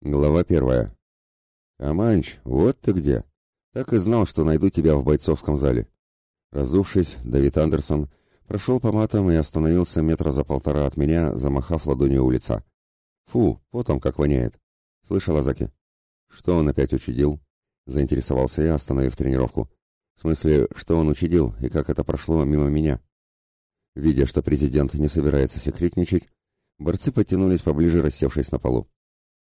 Глава первая. «Аманч, вот ты где! Так и знал, что найду тебя в бойцовском зале». Разувшись, Давид Андерсон прошел по матам и остановился метра за полтора от меня, замахав ладонью у лица. «Фу, потом как воняет!» «Слышал, Азаки?» «Что он опять учудил?» Заинтересовался я, остановив тренировку. «В смысле, что он учудил и как это прошло мимо меня?» Видя, что президент не собирается секретничать, борцы подтянулись поближе, рассевшись на полу.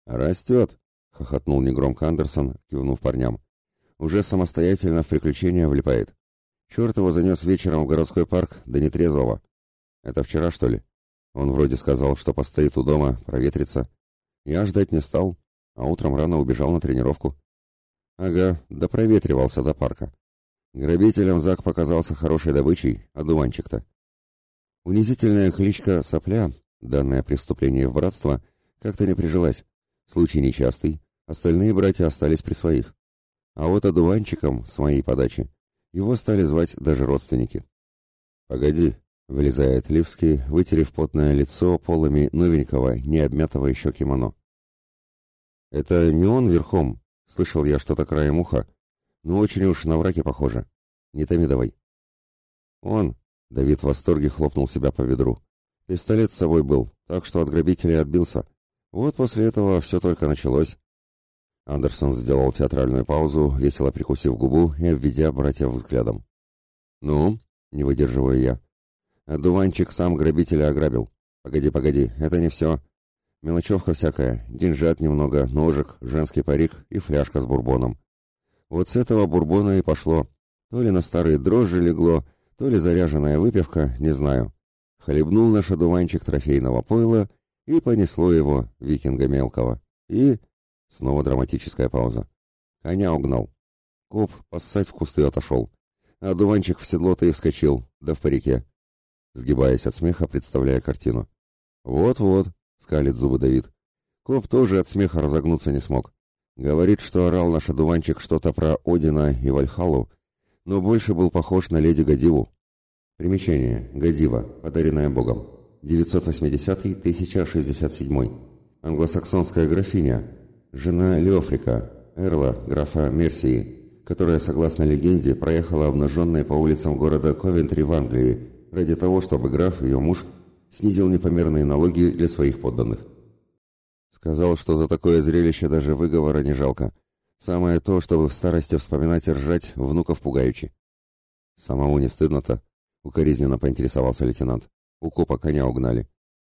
«Растет!» — хохотнул негромко Андерсон, кивнув парням. «Уже самостоятельно в приключения влипает. Черт его занес вечером в городской парк, да не трезвого. Это вчера, что ли? Он вроде сказал, что постоит у дома, проветрится. Я ждать не стал, а утром рано убежал на тренировку. Ага, да проветривался до парка. Грабителям Зак показался хорошей добычей, а дуванчик-то. Унизительная кличка «Сопля», данное преступление в братство, как-то не прижилась. Случай нечастый, остальные братья остались при своих. А вот одуванчиком, с моей подачи, его стали звать даже родственники. «Погоди», — вылезает Ливский, вытерев потное лицо полами новенького, не обмятого еще кимоно. «Это не он верхом», — слышал я что-то краем уха, но очень уж на враке похоже. Не томи давай. «Он», — Давид в восторге хлопнул себя по ведру, — «пистолет с собой был, так что от грабителей отбился, вот после этого все только началось. Андерсон сделал театральную паузу, весело прикусив губу и обведя братьев взглядом. «Ну?» — не выдерживаю я. «Дуванчик сам грабителя ограбил. Погоди, погоди, это не все. Мелочевка всякая, деньжат немного, ножик, женский парик и фляжка с бурбоном. Вот с этого бурбона и пошло. То ли на старые дрожжи легло, то ли заряженная выпивка, не знаю. Хлебнул наш одуванчик трофейного пойла и понесло его, викинга мелкого. И... Снова драматическая пауза. Коня угнал. Коп поссать в кусты отошел. А дуванчик в седло-то и вскочил, да в парике. Сгибаясь от смеха, представляя картину. «Вот-вот», — скалит зубы Давид. Коп тоже от смеха разогнуться не смог. Говорит, что орал наш одуванчик что-то про Одина и Вальхалу, но больше был похож на леди Гадиву. Примечание. Гадива, подаренная Богом. 980-1067. Англосаксонская графиня, жена Леофрика, Эрла, графа Мерсии, которая, согласно легенде, проехала обнаженной по улицам города Ковентри в Англии ради того, чтобы граф, ее муж, снизил непомерные налоги для своих подданных. Сказал, что за такое зрелище даже выговора не жалко. Самое то, чтобы в старости вспоминать и ржать, внуков пугаючи. Самому не стыдно-то, укоризненно поинтересовался лейтенант. У копа коня угнали.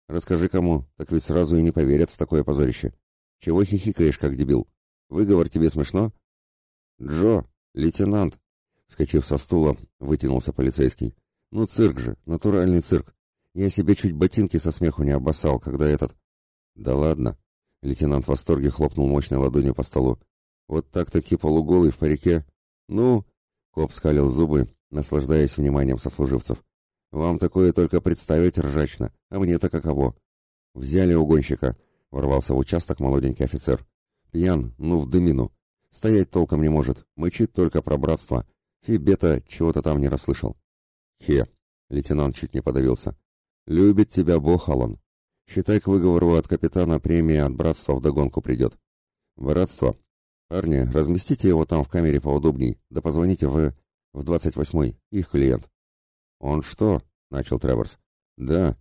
Расскажи кому, так ведь сразу и не поверят в такое позорище. Чего хихикаешь, как дебил? Выговор тебе смешно? Джо, лейтенант, вскочив со стула, вытянулся полицейский. Ну цирк же, натуральный цирк. Я себе чуть ботинки со смеху не обоссал, когда этот... Да ладно. Лейтенант в восторге хлопнул мощной ладонью по столу. Вот так-таки полуголый в парике. Ну... Коп скалил зубы, наслаждаясь вниманием сослуживцев. Вам такое только представить ржачно, а мне-то каково. Взяли угонщика, ворвался в участок молоденький офицер. Пьян, ну в дымину. Стоять толком не может, мычит только про братство. Фибета чего-то там не расслышал. Хе, лейтенант чуть не подавился. Любит тебя Бог, Алан. Считай, к выговору от капитана премия от братства вдогонку придет. Братство. Парни, разместите его там в камере поудобней, да позвоните в... в двадцать восьмой, их клиент. «Он что?» — начал Треворс. «Да».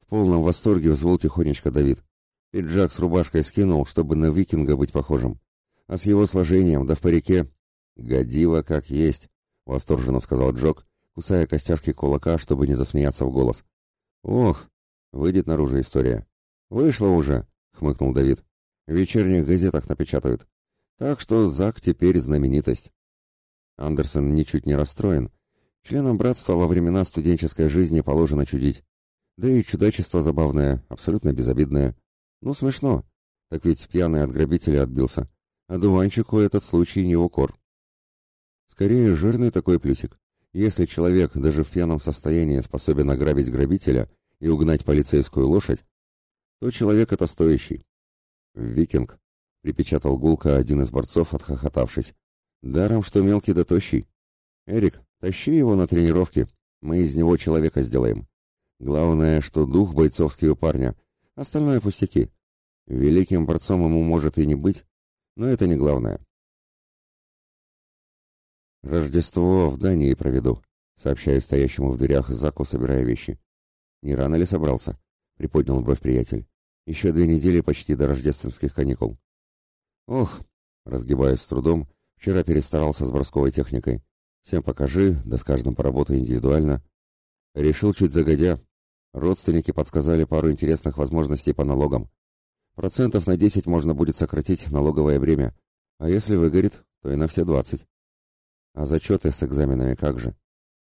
В полном восторге взвыл тихонечко Давид. Пиджак с рубашкой скинул, чтобы на викинга быть похожим. А с его сложением, да в парике... «Годиво как есть», — восторженно сказал Джок, кусая костяшки кулака, чтобы не засмеяться в голос. «Ох, выйдет наружу история». «Вышло уже», — хмыкнул Давид. «В вечерних газетах напечатают. Так что Зак теперь знаменитость». Андерсон ничуть не расстроен, Членам братства во времена студенческой жизни положено чудить. Да и чудачество забавное, абсолютно безобидное. Ну, смешно. Так ведь пьяный от грабителя отбился. А дуванчику этот случай не укор. Скорее, жирный такой плюсик. Если человек даже в пьяном состоянии способен ограбить грабителя и угнать полицейскую лошадь, то человек это стоящий. «Викинг», — припечатал гулко один из борцов, отхохотавшись. «Даром, что мелкий да тощий. Эрик, Тащи его на тренировки, мы из него человека сделаем. Главное, что дух бойцовский у парня, остальное пустяки. Великим борцом ему может и не быть, но это не главное. Рождество в Дании проведу, сообщаю стоящему в дверях Заку, собирая вещи. Не рано ли собрался? Приподнял бровь приятель. Еще две недели почти до рождественских каникул. Ох, разгибаюсь с трудом, вчера перестарался с бросковой техникой. Всем покажи, да с каждым поработай индивидуально. Решил чуть загодя. Родственники подсказали пару интересных возможностей по налогам. Процентов на 10 можно будет сократить налоговое бремя, а если выгорит, то и на все 20. А зачеты с экзаменами как же?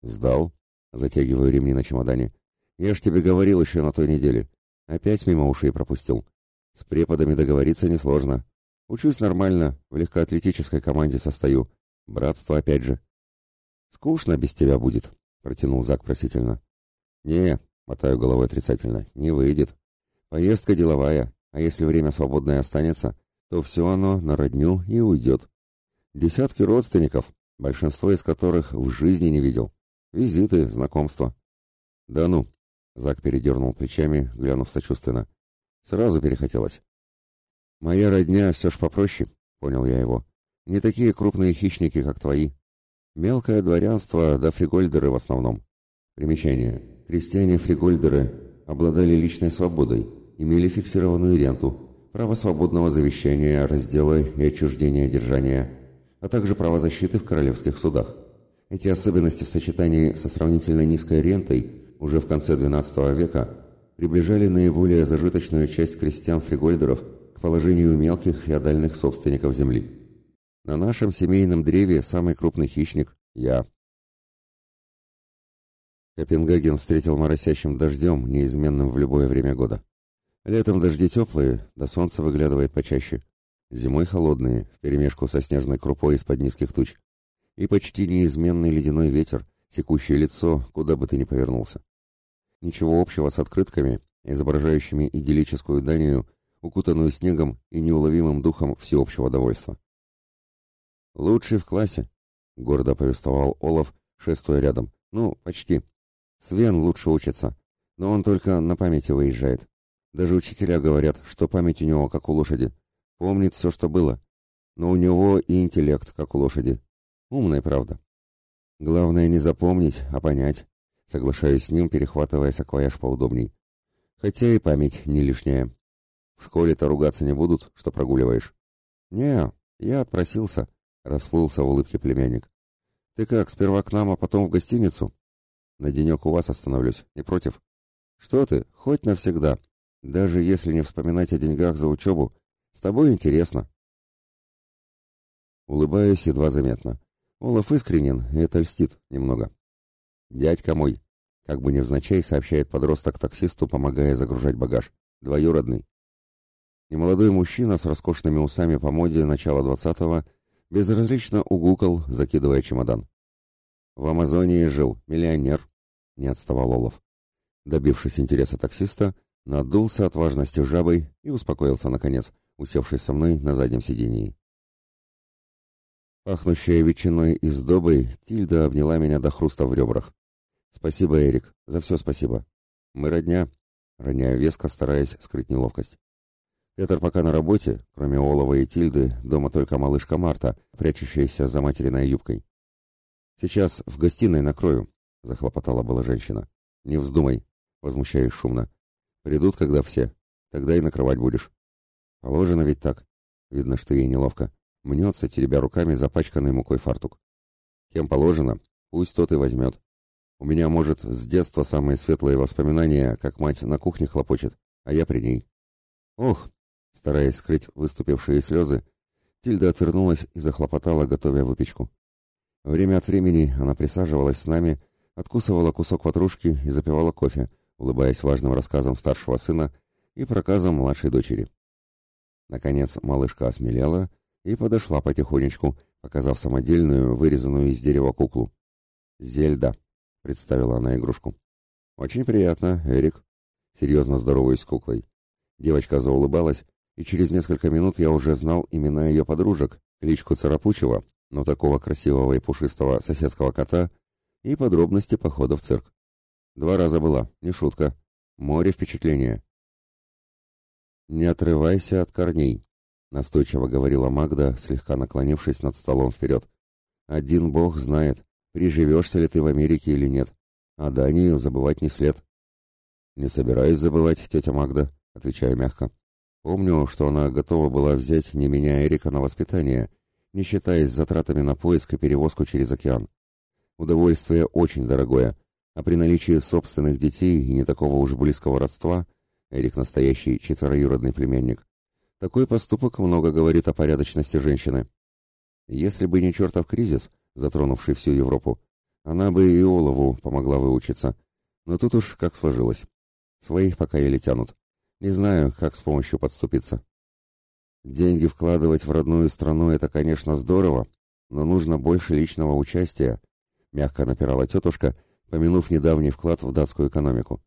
Сдал. Затягиваю ремни на чемодане. Я ж тебе говорил еще на той неделе. Опять мимо ушей пропустил. С преподами договориться несложно. Учусь нормально, в легкоатлетической команде состою. Братство опять же. Скучно без тебя будет, протянул Зак просительно. Не, мотаю головой отрицательно, не выйдет. Поездка деловая, а если время свободное останется, то все оно на родню и уйдет. Десятки родственников, большинство из которых в жизни не видел. Визиты, знакомства. Да ну, Зак передернул плечами, глянув сочувственно. Сразу перехотелось. «Моя родня все ж попроще», — понял я его. «Не такие крупные хищники, как твои. Мелкое дворянство да фригольдеры в основном». Примечание. Крестьяне-фригольдеры обладали личной свободой, имели фиксированную ренту, право свободного завещания, раздела и отчуждения держания, а также право защиты в королевских судах. Эти особенности в сочетании со сравнительно низкой рентой уже в конце XII века приближали наиболее зажиточную часть крестьян-фригольдеров к положению мелких феодальных собственников земли. На нашем семейном древе самый крупный хищник – я. Копенгаген встретил моросящим дождем, неизменным в любое время года. Летом дожди теплые, да солнце выглядывает почаще. Зимой холодные, вперемешку со снежной крупой из-под низких туч. И почти неизменный ледяной ветер, секущий лицо, куда бы ты ни повернулся. Ничего общего с открытками, изображающими идиллическую Данию, укутанную снегом и неуловимым духом всеобщего довольства. «Лучший в классе», — гордо повествовал Олаф, шествуя рядом. «Ну, почти. Свен лучше учится, но он только на памяти выезжает. Даже учителя говорят, что память у него как у лошади. Помнит все, что было. Но у него и интеллект, как у лошади. Умная правда. Главное не запомнить, а понять. Соглашаюсь с ним, перехватывая саквояж поудобней. Хотя и память не лишняя. В школе-то ругаться не будут, что прогуливаешь. Не, я отпросился, расплылся в улыбке племянник. Ты как, сперва к нам, а потом в гостиницу? На денек у вас остановлюсь, не против? Что ты, хоть навсегда. Даже если не вспоминать о деньгах за учебу, с тобой интересно. Улыбаюсь едва заметно. Олаф искренен, и это льстит немного. «Дядька мой», — как бы невзначай сообщает подросток таксисту, помогая загружать багаж. «Двоюродный». Немолодой мужчина с роскошными усами по моде начала двадцатого безразлично угукал, закидывая чемодан. «В Амазонии жил, миллионер», — не отставал Олаф. Добившись интереса таксиста, надулся от важности жабой и успокоился, наконец, усевшись со мной на заднем сидении. Пахнущая ветчиной и сдобой, Тильда обняла меня до хруста в ребрах. «Спасибо, Эрик, за все спасибо. Мы родня», — роняю веско, стараясь скрыть неловкость. Петр пока на работе, кроме Олова и Тильды, дома только малышка Марта, прячущаяся за материной юбкой. «Сейчас в гостиной накрою», — захлопотала была женщина. «Не вздумай», — возмущаюсь шумно. «Придут, когда все. Тогда и накрывать будешь». «Положено ведь так». Видно, что ей неловко. Мнется, теребя руками запачканный мукой фартук. «Кем положено, пусть тот и возьмет. У меня, может, с детства самые светлые воспоминания, как мать на кухне хлопочет, а я при ней. Ох, стараясь скрыть выступившие слезы, Тильда отвернулась и захлопотала, готовя выпечку. Время от времени она присаживалась с нами, откусывала кусок ватрушки и запивала кофе, улыбаясь важным рассказам старшего сына и проказам младшей дочери. Наконец малышка осмелела и подошла потихонечку, показав самодельную, вырезанную из дерева куклу. «Зельда», — представила она игрушку. «Очень приятно, Эрик». Серьезно здороваюсь с куклой. Девочка заулыбалась, и через несколько минут я уже знал имена ее подружек, кличку Царапучева, но такого красивого и пушистого соседского кота, и подробности похода в цирк. Два раза была, не шутка. Море впечатления. «Не отрывайся от корней», — настойчиво говорила Магда, слегка наклонившись над столом вперед. «Один бог знает, приживешься ли ты в Америке или нет, а Данию забывать не след». «Не собираюсь забывать, тетя Магда», — отвечаю мягко. «Помню, что она готова была взять не меня, Эрика, на воспитание, не считаясь затратами на поиск и перевозку через океан. Удовольствие очень дорогое, а при наличии собственных детей и не такого уж близкого родства, Эрик настоящий четвероюродный племянник, такой поступок много говорит о порядочности женщины. Если бы не чертов кризис, затронувший всю Европу, она бы и Олову помогла выучиться. Но тут уж как сложилось. Своих пока еле тянут. Не знаю, как с помощью подступиться. Деньги вкладывать в родную страну – это, конечно, здорово, но нужно больше личного участия, мягко напирала тетушка, помянув недавний вклад в датскую экономику.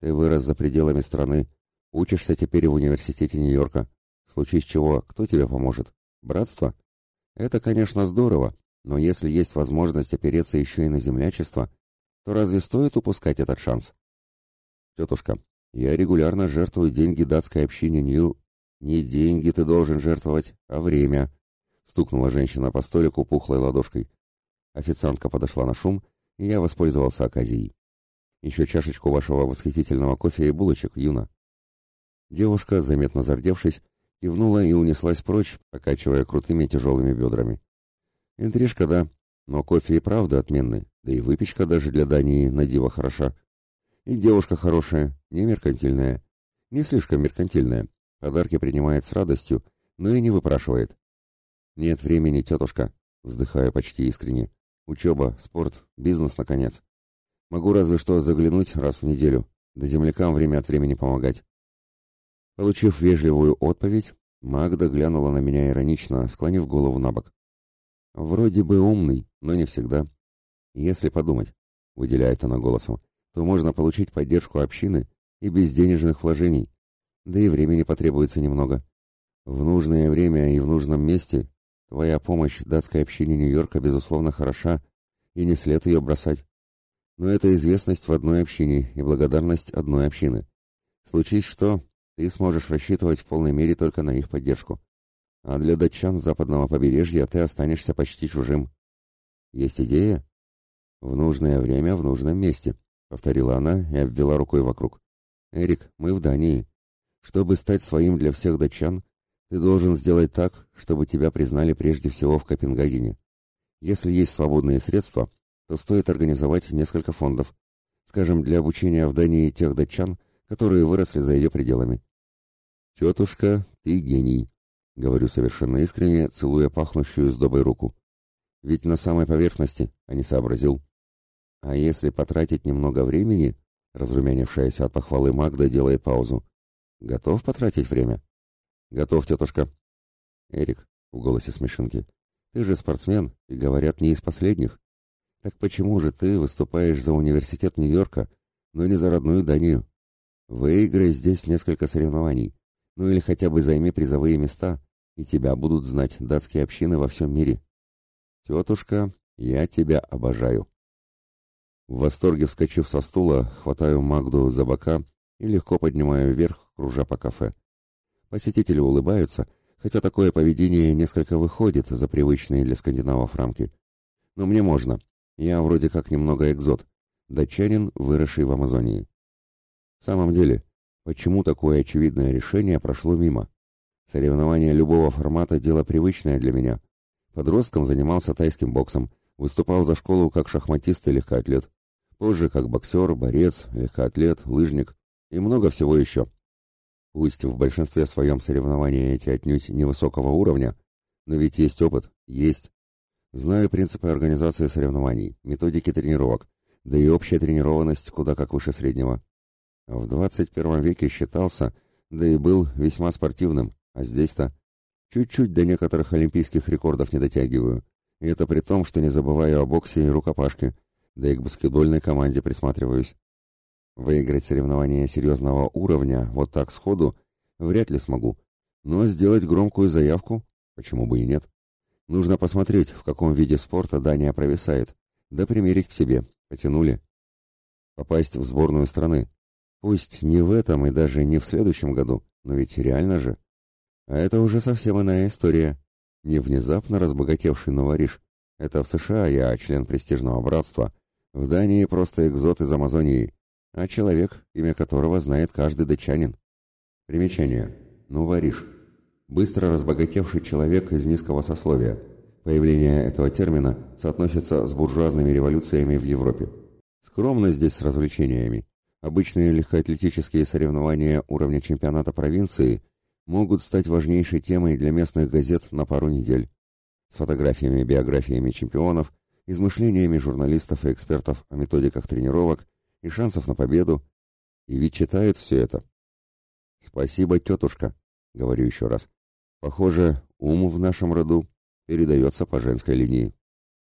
Ты вырос за пределами страны, учишься теперь в университете Нью-Йорка. Случае чего, кто тебе поможет? Братство? Это, конечно, здорово, но если есть возможность опереться еще и на землячество, то разве стоит упускать этот шанс? Тетушка, я регулярно жертвую деньги датской общине Нью... Не деньги ты должен жертвовать, а время, стукнула женщина по столику пухлой ладошкой. Официантка подошла на шум и я воспользовался оказией. Еще чашечку вашего восхитительного кофе и булочек, Юна. Девушка, заметно зардевшись, кивнула и унеслась прочь, покачивая крутыми тяжелыми бедрами. Интрижка, да, но кофе и правда отменный, да и выпечка даже для Дании на диво хороша. И девушка хорошая, не меркантильная, не слишком меркантильная, подарки принимает с радостью, но и не выпрашивает. «Нет времени, тетушка», вздыхая почти искренне. Учеба, спорт, бизнес, наконец. Могу разве что заглянуть раз в неделю, да землякам время от времени помогать. Получив вежливую отповедь, Магда глянула на меня иронично, склонив голову на бок. Вроде бы умный, но не всегда. Если подумать, выделяет она голосом, то можно получить поддержку общины и без денежных вложений, да и времени потребуется немного. В нужное время и в нужном месте Твоя помощь датской общине Нью-Йорка, безусловно, хороша, и не след ее бросать. Но это известность в одной общине и благодарность одной общины. Случись что, ты сможешь рассчитывать в полной мере только на их поддержку. А для датчан западного побережья ты останешься почти чужим. Есть идея? В нужное время, в нужном месте, повторила она и обвела рукой вокруг. Эрик, мы в Дании. Чтобы стать своим для всех датчан, ты должен сделать так, чтобы тебя признали прежде всего в Копенгагене. Если есть свободные средства, то стоит организовать несколько фондов, скажем, для обучения в Дании тех датчан, которые выросли за ее пределами. «Тетушка, ты гений», — говорю совершенно искренне, целуя пахнущую сдобой руку. «Ведь на самой поверхности, а не сообразил. А если потратить немного времени...» Разрумянившаяся от похвалы Магда делает паузу. «Готов потратить время?» «Готов, тетушка». «Эрик», — в голосе смешинки, — «ты же спортсмен, и, говорят, не из последних. Так почему же ты выступаешь за университет Нью-Йорка, но не за родную Данию? Выиграй здесь несколько соревнований, ну или хотя бы займи призовые места, и тебя будут знать датские общины во всем мире. Тетушка, я тебя обожаю». В восторге вскочив со стула, хватаю Магду за бока и легко поднимаю вверх, кружа по кафе. Посетители улыбаются, хотя такое поведение несколько выходит за привычные для скандинавов рамки. Но мне можно. Я вроде как немного экзот. Датчанин, выросший в Амазонии. В самом деле, почему такое очевидное решение прошло мимо? Соревнования любого формата – дело привычное для меня. Подростком занимался тайским боксом, выступал за школу как шахматист и легкоатлет. Позже как боксер, борец, легкоатлет, лыжник и много всего еще. Пусть в большинстве своем соревнования эти отнюдь невысокого уровня, но ведь есть опыт, есть. Знаю принципы организации соревнований, методики тренировок, да и общая тренированность куда как выше среднего. В 21 веке считался, да и был весьма спортивным, а здесь-то чуть-чуть до некоторых олимпийских рекордов не дотягиваю. И это при том, что не забываю о боксе и рукопашке, да и к баскетбольной команде присматриваюсь. Выиграть соревнования серьезного уровня вот так сходу вряд ли смогу. Но сделать громкую заявку, почему бы и нет. Нужно посмотреть, в каком виде спорта Дания провисает, да примерить к себе. Потянули. Попасть в сборную страны. Пусть не в этом и даже не в следующем году, Но ведь реально же. А это уже совсем иная история. Не внезапно разбогатевший новориш. Это в США я член престижного братства. В Дании просто экзот из Амазонии. А человек, имя которого знает каждый датчанин. Примечание. Новориш. Быстро разбогатевший человек из низкого сословия. Появление этого термина соотносится с буржуазными революциями в Европе. Скромно здесь с развлечениями. Обычные легкоатлетические соревнования уровня чемпионата провинции могут стать важнейшей темой для местных газет на пару недель. С фотографиями и биографиями чемпионов, измышлениями журналистов и экспертов о методиках тренировок и шансов на победу. И ведь читают все это. «Спасибо, тетушка», — говорю еще раз. «Похоже, ум в нашем роду передается по женской линии».